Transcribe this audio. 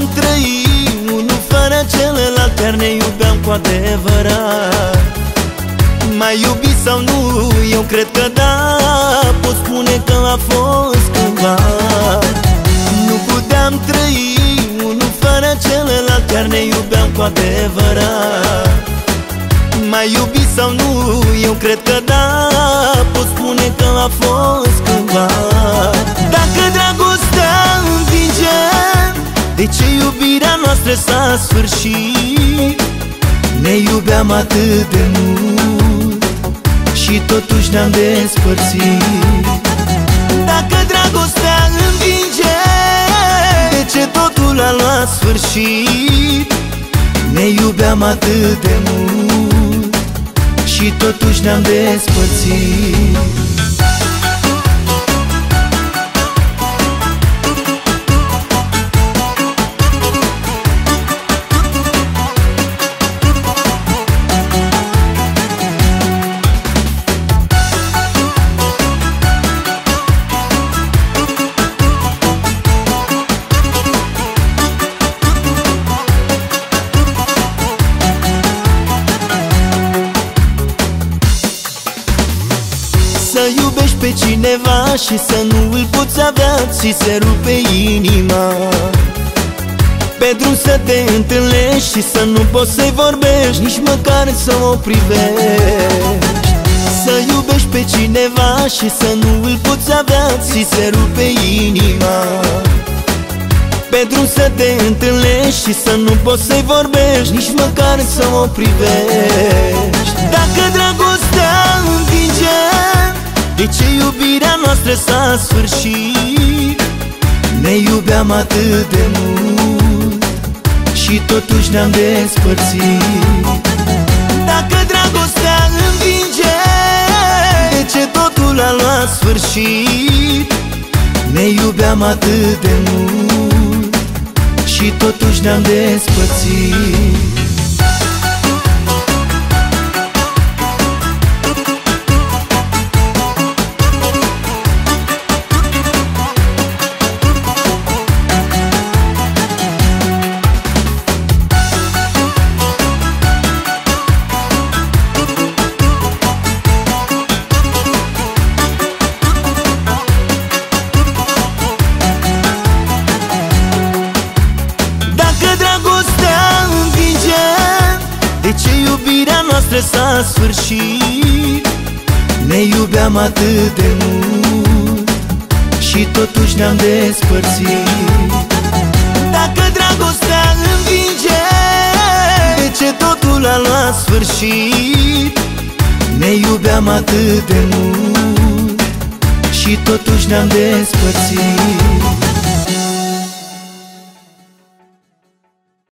puteam trăi Unul fără celălalt Chiar ne iubeam cu adevărat Mai iubit sau nu? Eu cred că da Pot spune că a fost cândva Nu puteam trăi Unul fără celălalt Chiar ne iubeam cu adevărat Mai iubit sau nu? Eu cred că da Pot spune că noastră s-a sfârșit? Ne iubeam atât de mult Și totuși ne-am despărțit Dacă dragostea învinge De ce totul a luat sfârșit? Ne iubeam atât de mult Și totuși ne-am despărțit Să iubești pe cineva și să nu îl poți avea Ți se rupe inima. Pe drum să te întâlnești și să nu poți să-i vorbești Nici măcar să o privești. Să iubești pe cineva și să nu îl poți avea Ți se rupe inima. Pe drum să te întâlnești și să nu poți să-i vorbești Nici măcar să o privești noastră s-a sfârșit? Ne iubeam atât de mult Și totuși ne-am despărțit Dacă dragostea învinge De ce totul a luat sfârșit? Ne iubeam atât de mult și totuși ne-am despărțit De ce iubirea noastră s-a sfârșit? Ne iubeam atât de mult Și totuși ne-am despărțit Dacă dragostea învinge De ce totul a luat sfârșit? Ne iubeam atât de mult Și totuși ne-am despărțit